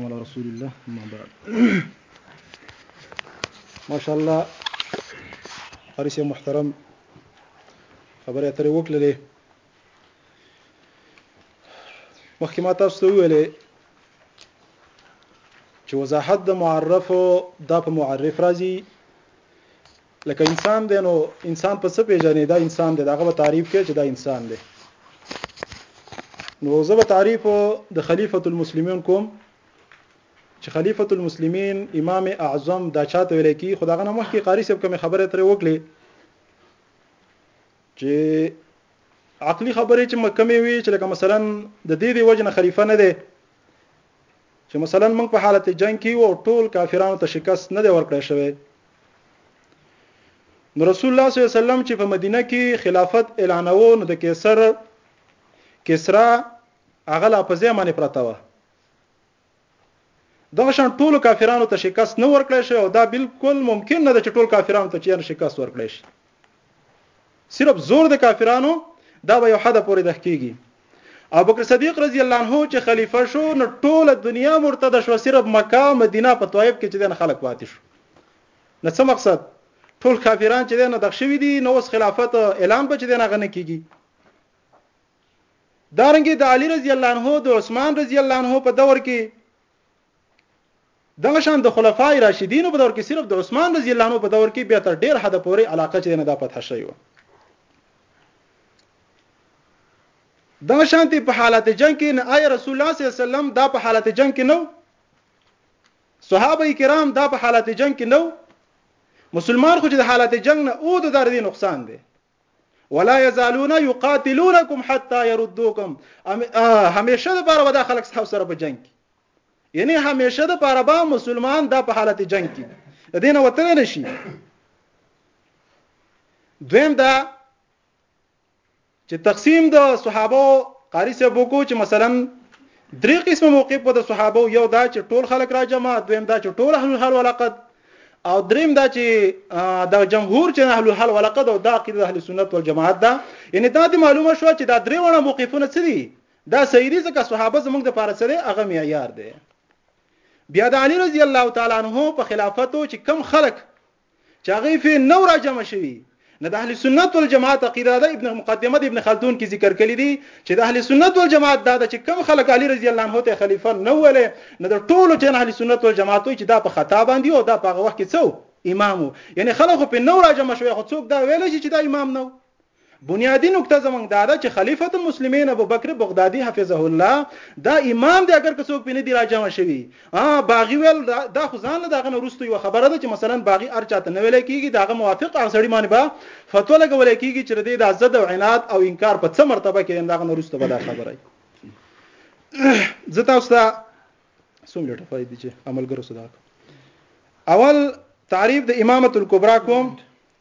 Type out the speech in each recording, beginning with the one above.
على رسول الله ما بعد ما شاء الله حارس محترم خبرې اترې وکړلې مخکې ما تاسو ته ویلې چې وضاحت د معرف دا په معرف راځي لکه انسان دی نو انسان په څه پیژنې دا انسان دی داغه به تعریف کوي چې دا انسان دی نو زه به تعریف د خلیفۃ المسلمین کوم چې خلیفۃ المسلمین امام اعظم دا چاته ویل کی خداغه نه مخکې قاری صاحب کوم خبره ترې وکړي چې عقلی خبرې چې مکمې وي چې لکه مثلا د دې دی وجنه خلیفہ نه دی چې مثلا موږ په حالت جنگ کې او ټول کافرانو ته شکست نه دی ورکړی شوی نو رسول الله صلی الله علیه وسلم چې په مدینه کې خلافت اعلانوو نو د کیسر کسرا هغه لا په ځای باندې پرته و دغه شان ټول کافرانو ته شکست نه ورکړی شي او دا بالکل ممکن نه ده چې ټول کافرانو ته چیر شکست ورکړی شي صرف زور د کافرانو دا به یو حد پورې د حقيقي او بکر صدیق رضی الله عنه چې خلیفہ شو نو ټوله دنیا مرتد شو صرف مکه مدینه په طائف کې چې دین خلک پاتې شو نو څه مقصد ټول کافران چې دین دغ شوی دي نو اوس خلافت اعلان به چې دین غنه کیږي دارنګه د علی رضی الله عنه د عثمان رضی الله عنه په دور کې دغه شان د خلفاء راشدینو په دور کې صرف د عثمان رضی الله عنه په دور کې بیا تر ډیر حد پورې علاقه چې نه دا فتح شوی و دغه شان په حالت جنگ کې نه آی رسول الله صلی الله علیه وسلم دا په حالت جنگ کې نو صحابه کرام دا په حالت جنگ کې نو مسلمان خو چې د حالت جنگ نه او د دردي نقصان دی ولا يزالون يقاتلونكم حتى يردوكم همیشه د بار ودا خلک تاسو سره په جنگ یعنی همیشه د بار با مسلمان د په حالت جنگ کې د دین وته نشي دویم دا چې تقسیم د صحابه قاری صاحب کو چې مثلا درې قسمه موقف په د صحابه یو دا چې ټول خلک را جمع دویم دا چې ټول اهل حال ولاقت او دریم دا چې د جمهور چې اهل الحل ولقد او دا عقیده اهل سنت والجماعت ده یعنی دا د معلومه شو چې دا درې وړه موقفونه څه دي دا صحیح دي ځکه صحابه زموږ د پاره سره هغه معیار دي بیا د علی رضی الله تعالی عنہ په خلافتو چې کم خلق چې هغه فی نو را جمع شوی نه د اهل سنت والجماعت عقیده ده ابن مقدمه د ابن خلدون کې ذکر کړی دی چې د اهل سنت والجماعت دا ده چې کم خلک علی رضی الله عنه ته خلیفہ نه وله نه د ټولو چې اهل سنت والجماعت وي چې دا په خطا باندې او دا په هغه وخت کې څو امام وو یعنی خلک په نو راجم شوی خو څوک دا ویل شي چې دا امام نه بنیادی نکته زمونږ دا ده چې خلیفۃ المسلمین ابوبکر بغدادي حفظه الله دا امام دی اگر که څوک پینې دی راجم شوی ا باغی ویل دا خو ځان له دغه نه روسته یو خبره ده چې مثلا باغی ار چاته نه ویل کیږي داغه موافق هغه سړی باندې با فتوا لګول کیږي چې د دې عزت او عناد او انکار په څه مرتبه کې دغه نه روسته به دا خبره زه تاسو ته سم لټه فائدې دي چې عملګرو صدا اول تعریف د امامت الکبرى کوم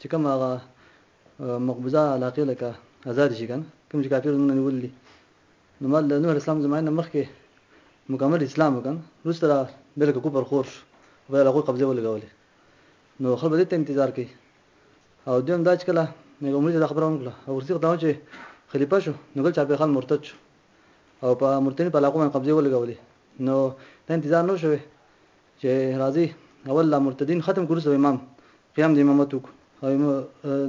چې کوم هغه مقبوضه علاقې لکه ازادې شي کنه کوم چې کافر نومونه نیول دي نو مال د نوح علیه السلام زمانې نه مخکې مکمل اسلام وکړ وروسته را بلکې کفر خور شو په هغه قبضه ولګولې نو خلک دې ته انتظار کوي او دویم دا چې کله نو موږ دا خبره وکړه او ورسې دا چې خلیفہ شو نو ګل چا په خان مرتد شو او په مرتد په علاقو باندې قبضه ولګولې نو دا انتظار نه شوه چه راځی اول دا مرتدین ختم کړو سو امام قیام د امامت وکړو او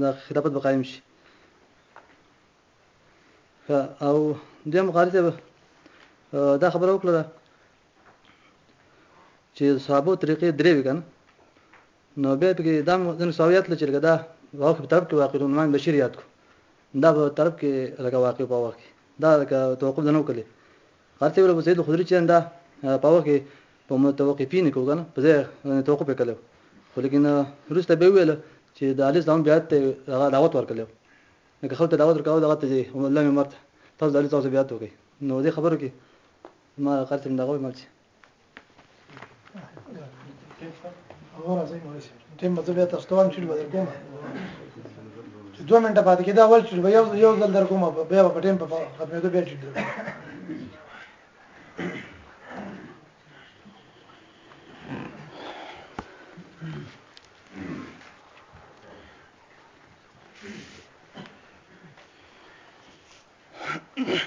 دا خلافت به قائم شي او دیم قاری صاحب دا خبره وکړه چې صحابه طریقې درې وی کنه نو به پکې دا ځن سویات لچې لګا دا واقع په طرف کې واقع نومان بشیر یاد کو دا په طرف کې لګا واقع په واقع دا لکه توقف نه وکړي هر څه ورپسې د خدري چین دا په وخت کې په متوقفین کې وګنه په ځای توقف وکړو خو لیکن روسته به ویل چې د علي اسلام بیا ته هغه دعوت ورکړو لکه خلک دعوت ورکاو دغه ته الله مې مرته تاسو د علي تاسو بیا ته وکړي نو دې خبرو کې ما قرتم دغه مل چې هغه راځي مو رسي ټیم به بیا تاسو ته وام چې بدل کوم چې دوه منټه پاتې کېده اول چې یو یو ځل در کوم بیا په ټیم په ختمېدو بیا چې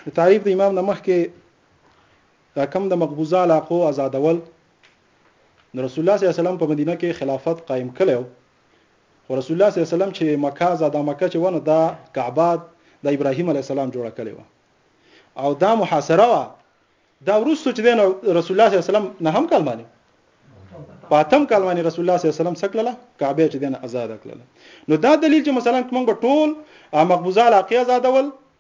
د تعریف د امام نمخ کې دا کوم د مقبوضه علاقو ازادول نو رسول الله صلی الله علیه وسلم په مدینه کې خلافت قائم کړی و خو رسول الله صلی الله علیه وسلم چې مکه ازاده مکه چې ونه دا کعبه د ابراهیم علیه السلام جوړه کړې و او دا محاصره و دا ورسته چې دین رسول الله صلی الله علیه وسلم نه هم کال باندې پاتم کال باندې رسول الله صلی الله علیه وسلم څکلله کعبه چې دین آزاد کړله نو دا دلیل چې مثلا موږ ټول مقبوضه علاقه آزادول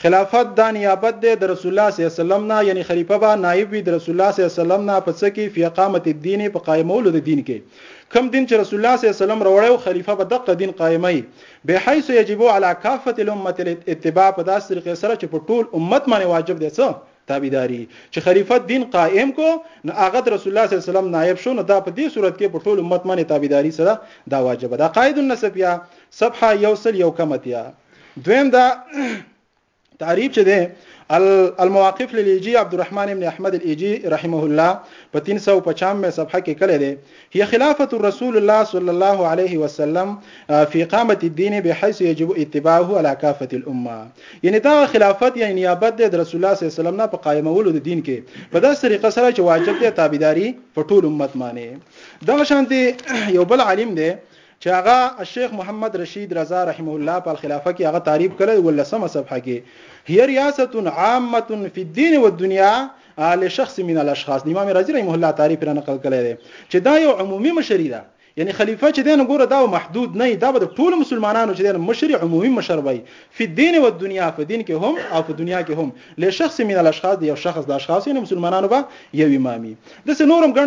خلافت دا نیابت دی د رسول الله صلی الله علیه وسلم نه یعنی خلیفه به نائب وی د رسول الله صلی الله علیه وسلم نه په څه کې فی اقامت الدین په قائمولو د دین کې کم دین چې رسول الله صلی الله علیه وسلم راوړی او خلیفه به دغه دین قائمای به حیث یجب علی کافه الامه الاتباع په داسې طریقې سره چې په ټول امت باندې واجب دی څه تابعداري چې خلیفہ دین قائم کو نو هغه رسول الله صلی الله علیه وسلم نائب شو نو دا په دې صورت کې په ټول امت باندې تابعداري سره دا واجب ده قائد النسبیه صفحه یوسل یو کمتیا دویم دا تعریف چې ده المواقف للایجی عبدالرحمن ابن احمد الایجی رحمه الله په 395 صفحه کې کړی دی هي خلافه رسول الله صلی الله علیه وسلم فی قامت الدین بحيث یجب اتباعه علی کافه الامه یعنی دا خلافت یا نیابت د رسول الله صلی الله علیه وسلم نه په قائمولو د دین کې په داسې طریقه سره چې واجب دی تابعداري په ټول امت باندې دا شانتي یو بل عالم دی چې هغه الشیخ محمد رشید رضا رحمه الله په الخلافه کې هغه تعریف کړی ولسمه صفحه کې هي ریاست عامه فی الدین والدنیا لشخص من الاشخاص د امام رازی رحمه الله تعریف را نقل کړی دی چې دا یو عمومي مشری ده یعنی خلیفہ چې دین ګوره دا محدود نه دا به ټول مسلمانانو چې دین مشری عمومي مشر وي په دین او دنیا په دین کې هم او په دنیا کې هم له شخص من الاشخاص یو شخص د اشخاص یعنی مسلمانانو به یو امامي داسې نور هم ګڼ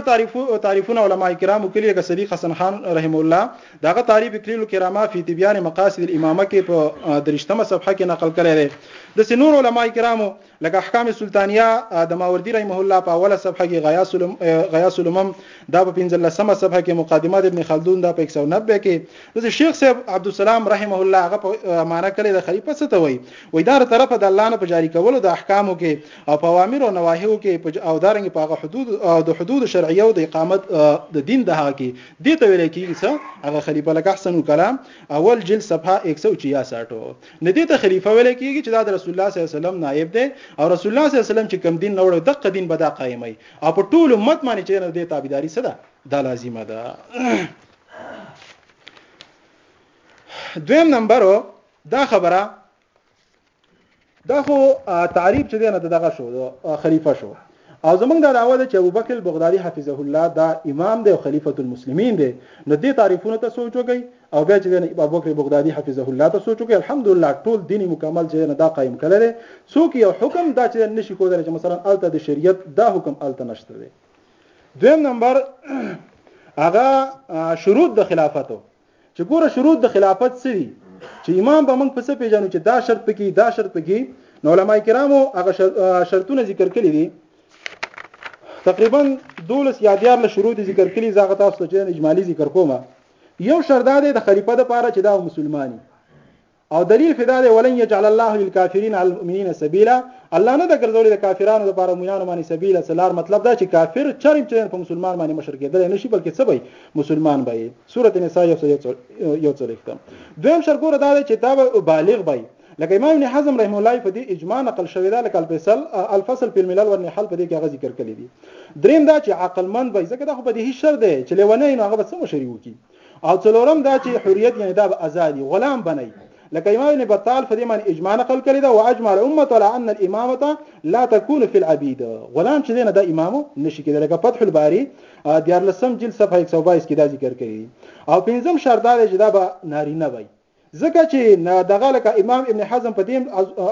تعریفونه علماء کرامو کړي لکه صدیق حسن خان رحمه الله د هغه تعریف اکلیل الکرامه فی تبیان مقاصد الامامه کې په درشتمه صفحه کې نقل کړی دی داسې نور علماء کرامو لکه احکام سلطانیه د ماوردی رحمه الله په اوله صفحه کې غیاس الم غیاس الامم دا په 15مه صفحه کې مقدمات ابن خلدون دا په 190 کې داسې شیخ صاحب عبد السلام رحمه الله هغه په معنا کړی د خلیفہ څه ته وایي وای دا طرفه د الله نه په جاری کولو د احکامو کې او په اوامر او نواهیو کې او دارنګ په هغه حدود او د حدود شرعیه او د اقامت د دین د هغه کې دې ته ویل کېږي څه هغه خلیفہ لکه احسن کلام اول جلد صفحه 166 نه دې ته خلیفہ ویل کېږي چې دا د رسول الله صلی الله علیه وسلم نائب دی او رسول الله صلی الله علیه وسلم چې کم دین نه وړو دغه دین به دا قائمای او په ټول امت باندې چې نه دې تابعداري څه ده دا لازمه ده دویم نمبر دا خبره دا خو تعریف چې دی نه دغه شو خلیفہ شو او زمونږ دا دعوه ده چې ابوبکر بغدادي حفظه الله دا امام دی او خلیفۃ المسلمین دی نو دې تعریفونو ته سوچ وکړئ او بیا چې د ابوبکر بغدادي حفظه الله ته سوچ وکړئ الحمدلله ټول دین مکمل چې نه دا قائم کړل دی څوک یو حکم دا چې نشي کولای چې مثلا الته د شریعت دا حکم الته نشته دی دویم نمبر هغه شروط د خلافتو چې ګوره شروط د خلافت څه دي چې امام به موږ په څه پیژنو چې دا شرط پکې دا شرط پکې نو علما کرامو هغه شرطونه ذکر کړي دي تقریبا دولس یا دیار له شروط ذکر کړي زغه تاسو چې اجمالی ذکر کومه یو شرط ده د خلیفہ د پاره چې دا مسلمانۍ او دلیل فدا دی ولن یجعل الله للکافرین علی المؤمنین سبیلا الله نه د ګرځولې د کافرانو لپاره مؤمنانو باندې سبیلا سلار مطلب دا چې کافر چریم چریم په مسلمان باندې مشر کېدل نه شي بلکې څه وي مسلمان وي سورته نساء یو یو څلور دویم شر ګوره دا دی چې دا به بالغ وي لکه امام ابن حزم رحم الله په دې اجماع نقل شوی دا لکه الفصل الفصل په الملل والنحل په دې کې هغه ذکر کړی دی دریم دا چې عقل مند وي ځکه دا خو په دې هیڅ شر دی چې لیونه نه هغه به څه مشري وکړي او څلورم دا چې حریت یعنی دا به ازادي غلام بنئ لکه امام ابن بطال په دې باندې اجماع نقل کړی دا واجمع الامه على ان الامامه لا تكون في العبيد غلام چې نه دا امام نشي کېدل لکه فتح الباري دیار لسم جلد صفحه 122 کې دا ذکر کړی او پنځم شرط دا چې دا به نارینه وي ځکه چي دغه لکه امام ابن حزم په دې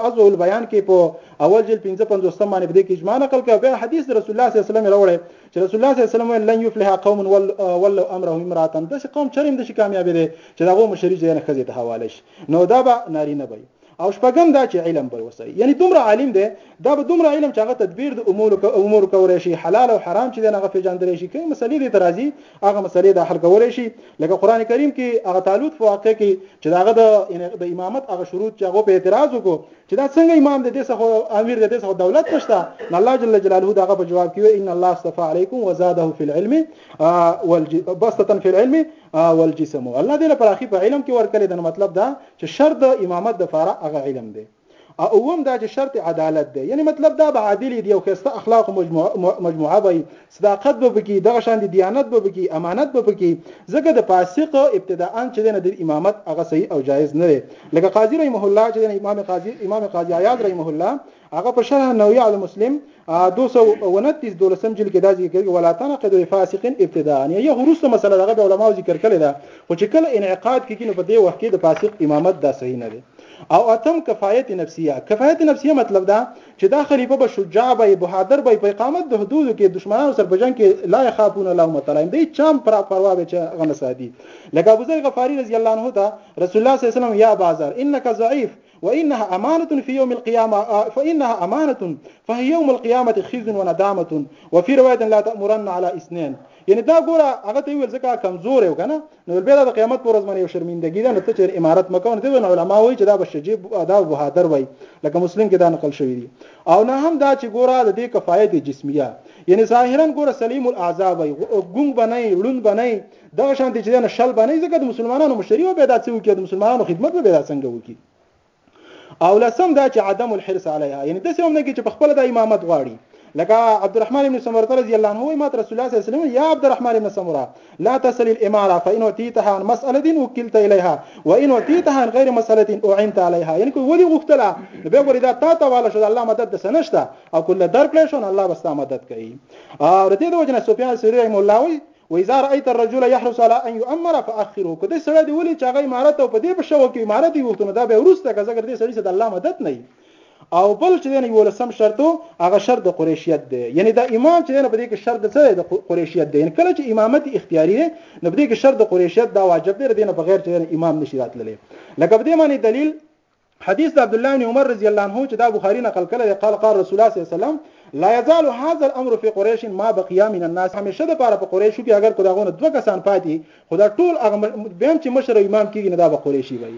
ازوه البيان کي په اول جلد پنځه پنځوس باندې په دې کي اجماع نقل کړه او بیا حدیث د رسول الله صلی الله علیه وسلم راوړی چې رسول الله صلی الله علیه وسلم ویل لن یفلح قوم ولو امرهم امراتن داسې قوم چرېم د شي کامیابې دی چې دغه مشري ځای نه ښځې ته حواله شي نو دا به نارینه به او شپږم دا چې علم به وسي یعنی دومره عالم دی دا به دومره علم چې هغه تدبیر د امور امور کولای شي حلال او حرام چې هغه پیژندل شي کوم مسلې دې ترازی هغه مسلې د حل کولای شي لکه قران کریم کې هغه تعلق په واقع کې چې داغه د یعنی د امامت هغه شروط چې هغه په اعتراض وکړو چې دا څنګه امام دې څخه امیر دې څخه دولت نشته الله جل جلاله داغه په جواب کې ان الله استفا علیکم وزاده فی العلم والبسطه فی العلم والجسم الله دې لپاره اخی په علم کې ورکړي دا مطلب دا چې شرط د امامت د فاره هغه علم دی او اوم دا چې شرط عدالت دی یعنی مطلب دا به عادل دی او خسته اخلاق مجموعه مجموعه به صداقت به پکې دغه شان د دیانت به پکې امانت به پکې ځکه د فاسق ابتداءا چې نه د امامت هغه صحیح او جایز نه دی لکه قاضی رحمه الله چې امام قاضی امام قاضی عیاض رحمه الله هغه په شرح نویع المسلم 229 دولسم جلد کې دا ذکر کوي ولا تنقد فاسق ابتداء یعنی یو وروسته مسله دغه علماء ذکر کړي دا خو چې کله انعقاد کیږي نو په دې وخت کې د فاسق امامت دا صحیح نه دی او اتم کفایت نفسیه کفایت نفسیه مطلب دا چې دا خلیفہ به شجاع به بهادر به په اقامت د حدود کې دشمنانو سره بجنګ کې لا خافون الله متعالی دی چام پر پروا به چې غنه سادي لکه ابو ذر غفاری رضی الله عنه دا رسول الله صلی الله علیه وسلم یا بازار انک ضعیف وانها امانه في يوم القيامه فانها امانه فهي يوم القيامه خزي وندامه وفي روايه لا تامرن على اثنين یعنی دا ګوره هغه ته ویل ځکه کمزور یو کنه نو بیا د قیامت پر ورځ باندې یو شرمندګی ده نو ته چې امارت مکو نو ته علماء وایي چې دا بشجیب دا بهادر وایي لکه مسلم کې دا نقل شوی دی او نه هم دا چې ګوره د دې کفایت جسمیه یعنی ظاهرا ګوره سلیم الاعضاء وایي ګونګ بنای لون بنای دغه شان دي چې نه شل باندې ځکه د مسلمانانو مشري او به دا څه وکړي د مسلمانانو خدمت به دا څنګه وکړي او لسم دا چې عدم الحرص علیها یعنی د څه هم نه کې چې په خپل د امامت غواړي لکه عبد الرحمن بن سمره رضی الله عنه وایي ما رسول الله صلی الله علیه وسلم یا عبد الرحمن بن سمره لا تسل الاماره فان اتيتها عن مساله وكلت اليها وان اتيتها عن غير مساله اعنت عليها یعنی کو ودی غختلا به ګورې دا تا ته والا شو الله مدد د سنشته او کله درکړې شو الله بس مدد کوي او رته د وجنه سفیان سری رحم الله وایي واذا رايت الرجل يحرص على ان يؤمر فاخره که دې سړی دی ولې چې هغه امارت او په دې په شو کې امارت یې وختونه دا به ورسته که ځکه دې سړی سره د الله مدد نه او بل چې نه یو لسم شرط هغه شرط د قریشیت دی یعنی دا امام چې نه په دې کې شرط څه دی د قریشیت دی یعنی کله چې امامت اختیاري دی نو په دې کې شرط د قریشیت دا واجب دی دینه بغیر چې امام نشي راتللی لکه په دې معنی دلیل حدیث د عبد الله بن عمر رضی الله عنه چې دا بخاری نقل کړی دی قال قال رسول الله صلی الله علیه وسلم لا يزال هذا الامر في قريش ما بقي من الناس همیشه د پاره په قریشو کې اگر کو داغونه دوه کسان پاتې خدا ټول هغه بهم چې مشر امام کېږي نه دا به قریشي وي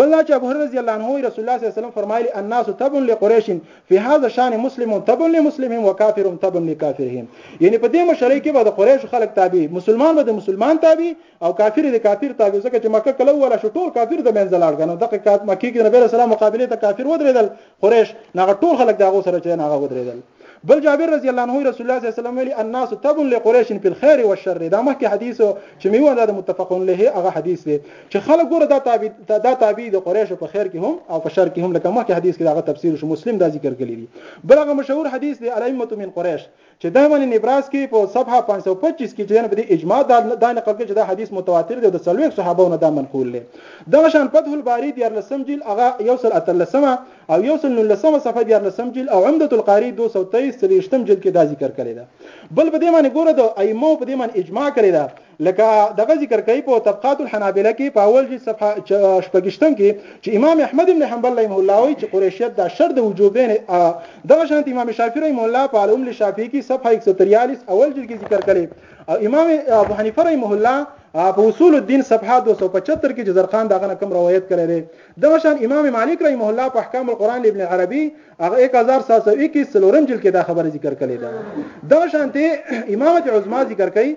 بل چې ابو هرره رضی الله عنه رسول الله صلی الله علیه وسلم فرمایلی الناس تبع لقريش في هذا شان مسلم تبع لمسلمهم وكافر تبع لكافرهم یعنی په دې مشرۍ کې به د قریش خلک تابع مسلمان به د مسلمان تابع او کافر د کافر تابع ځکه چې مکه کله ولا شو ټول کافر د منځ لاړ غنو دغه کات مکه کې نبی رسول الله مقابله ته کافر ودرېدل قریش نغه ټول خلک دغه سره چې نغه ودرېدل بل جابر رضی الله عنه رسول الله صلی الله علیه وسلم ویلي الناس تب لقريش في الخير والشر دا مخکې حدیث چې میو دا متفق علیه هغه حدیث دی چې خلک ګوره دا تابع دا تابع د قریش په خیر کې هم او په شر کې هم لکه مخکې حدیث کې دا تفسیر شو مسلم دا ذکر کړی دی بل هغه مشهور حدیث دی الائمه من قریش چې دا منی نبراس کې په صفحه پنځه سوه پچیس کې چې دنه په دې اجماع دا دا نقل کې چې دا حدیث متواتر دی او د څلوېښت صحابو نه دا منقول دی دغه شان فتح الباری دیارلسم جیل هغه یو سل اتلسمه او یو سل نولسمه صفحه دیارلسم جیل او عمدة القاری 223 څلوېښتم جیل کې دا ذکر کړی ده بل په دې باندې ګوره د ائمه په دې باندې اجماع کړی ده لکه دغه ذکر کوي په طبقات الحنابله کې په اول جلد صفحه شپږشتم کې چې امام احمد ابن حنبل رحمه الله وایي چې قریشیت دا شرط د وجوبین دغه شانت امام شافعي رحمه الله په الام لشافعي کې صفحه 143 اول جلد کې ذکر کړي او امام ابو حنیفه رحمه الله په اصول الدین صفحه 275 کې جزرخان دغه کم روایت کړی دی دغه شان امام مالک رحمه الله په احکام القرآن ابن عربي هغه 1721 کې سلورم جلد کې دا خبره ذکر کړې ده دغه شانته امامت عظما ذکر کړي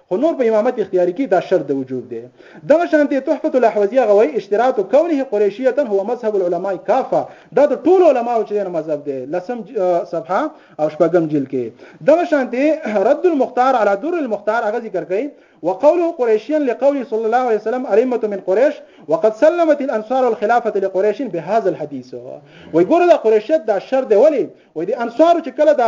خو نور په امامت اختیاري کي دا شرط د وجوب دی. دغه شانتې تحفة الاحوذي هغه وايي، اشتراط کونه قریشیة هو مذهب العلماء کافة، دا د ټولو علماوو چي دی نو مذهب دی، لسم صفحه او شپږم جلد کي. دغه شانتې رد المختار علی در المختار هغه ذکر کوي، وقوله قریشيا لقوله صلی الله علیه وسلم الامة من قریش وقد سلمت الانصار الخلافة لقریش بهذا الحدیث. وايي ګوره دا قریشیت دا شرط دی ولي؟ وای دي انصار چې کله د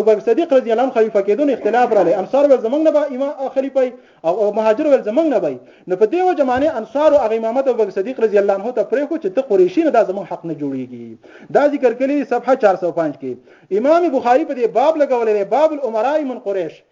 ابوبکر صدیق رضی الله عنه خلیفہ کېدون اختلاف را لې انصار ول زمنګ نه به امام خلیفہ او مهاجر ول زمنګ نه وای نو په دیو جمانه انصار او امامت ابوبکر صدیق رضی الله عنه ته پرې خو چې ته قریشی نه دا زمنګ حق نه جوړیږي دا ذکر کړي صفحه 405 کې امام بخاری په دې باب لګولې باب الامراء من قریش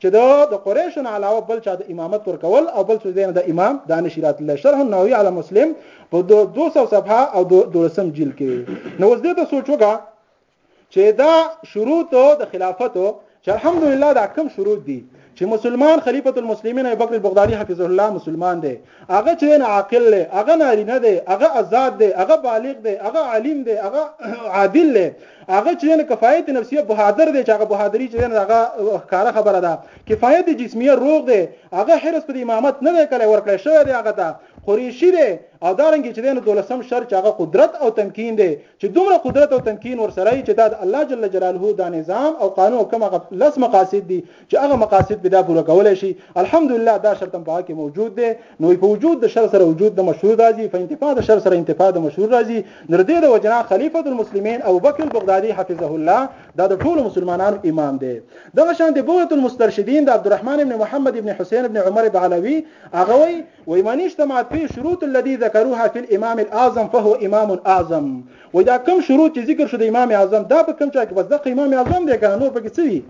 چې د د قریشو نه علاوه بل چا د امامت ورکول او بل څه دین د امام دانشی راتله شرح النووي علی مسلم په 200 صفحه او 12 جلد کې نو اوس دې ته سوچ وکړه چې دا شروط د خلافت چې الحمدلله دا کم شروط دي چې مسلمان خلیفۃ المسلمین ابو بکر البغدادي حفظه الله مسلمان دی هغه چې نه عاقل دی هغه نارینه دی هغه آزاد دی هغه بالغ دی هغه عالم دی هغه عادل دی هغه چې نه کفایت نفسیه بهادر دی چې هغه بهادری چې نه هغه کار خبره ده کفایت جسمیه روغ دی هغه حرس پر امامت نه دی کله ورکړی شوی دی هغه ته قریشی دی او دارنګ چې دین دولسم شر چې هغه قدرت او تمکین دی چې دومره قدرت او تمکین ورسره چې دا الله جل جلاله دا نظام او قانون کومه لس مقاصد دي چې هغه مقاصد په دا پوره کولای شي الحمدلله دا شرط هم په هغه کې موجود دی نو په وجود د شر سره وجود د مشروع راځي په انتفاع د شر سره انتفاع د مشروع راځي نو د دې د وجنا خلیفۃ المسلمین ابو بکر البغدادي حفظه الله دا د ټولو مسلمانانو امام دی دغه شان د بوت المسترشدین د عبدالرحمن ابن محمد ابن حسین ابن عمر بعلوي هغه وی وای من اجتمعت فی شروط الذي ذکروها فی الامام الاعظم فهو امام اعظم وای دا کوم شروط چې ذکر شو د امام اعظم دا په کوم چا کې بس د امام اعظم دی کنه نور پکې څه دي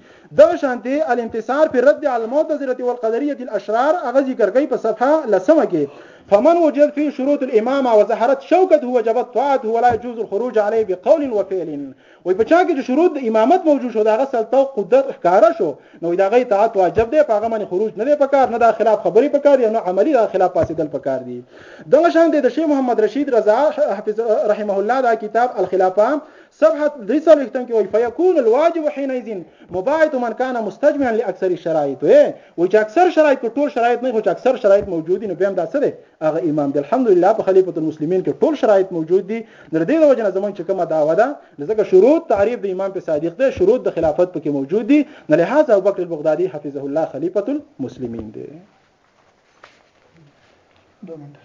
دغه شانتې الانتصار فی الرد علی المعتزلة والقدریة الاشرار هغه ذکر کوي په صفحه لسمه کې فمن وجدت فيه شروط الامامه وظهرت شوکته وجبت طاعته ولا يجوز الخروج عليه بقول وفعل وای په چا کې چې شروط د امامت موجود شو داغه سلطه او قدرت ښکارا شو نو داغه اطاعت واجب دی په هغه باندې خروج نه دی پکار نه دا خلاف خبري پکار یا نه عملی دا خلاف پاسېدل پکار دي دغه شان د شیخ محمد رشید رضا حفظ رحمه الله دا کتاب الخلافه صفحه درې څلوېښتم کې وایي فیکون الواجب حینئذ مباعد من کان مستجمعا لاکثر الشرایط وي چې اکثر شرایط په ټول شرایط نه خو چې اکثر شرایط موجود دي نو بیا هم دا څه دی هغه امام دی الحمدلله په خلیفۃ المسلمین کې ټول شرایط موجود دي د دې د وجه نه زمونږ چې کومه دعوه ده ځکه شروط تعریف د امام په صادق دی شروط د خلافت پکې موجود دي نو لهدا ابوبکر البغدادي حفظه الله خلیفۃ المسلمین دی دوه منټه